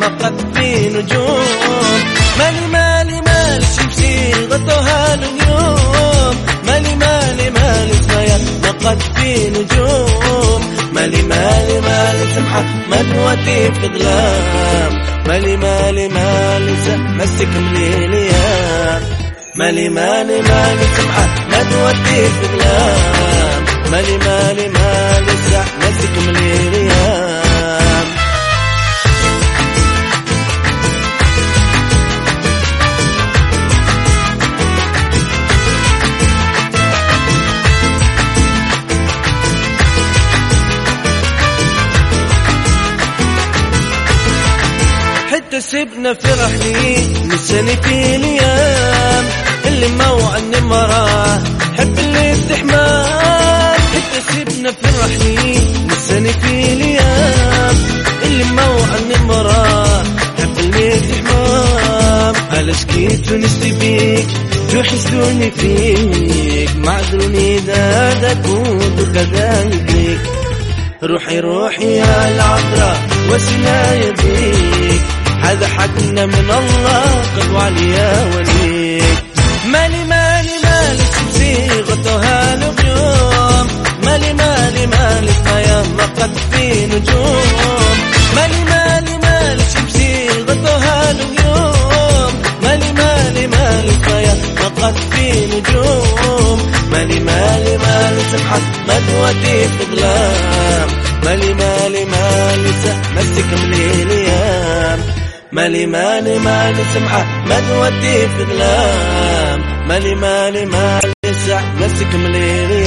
مقت في نجوم مالي مالي مالي شمسي غدوها الغيوم مالي مالي مالي اسمها مقت في نجوم مالي مالي مالي سمحة مدوتي في ظلام مالي مالي مالي مسك مليليا مالي مالي مالي سمحة مدوتي في ظلام مالي مالي مالي مسك سبنا فرحني نساني في الأيام اللي موعدني مراه حب اللي حتى سبنا فرحني نساني في الأيام اللي موعدني مراه حب اللي استحمام على سكيت ونستي بيك جو حسدوني فيك. معذروني إذا دكود كذلك روحي روحي يا العذراء وسنا يديك هذا حقنا من الله قد وعليا ولي مالي مالي مالي صيغتها الغيوم مالي مالي مالي ما قد في نجوم. مالي مالي مالي صيغتها الغيوم مالي مالي مالي ما قد في نجوم. مالي مالي مالي سمحة مدوتي في ظلام مالي مالي مالي مسك مليليام. مالي مالي مالي سمحة ما تودي في ظلام مالي مالي مالي سع مسك مليليان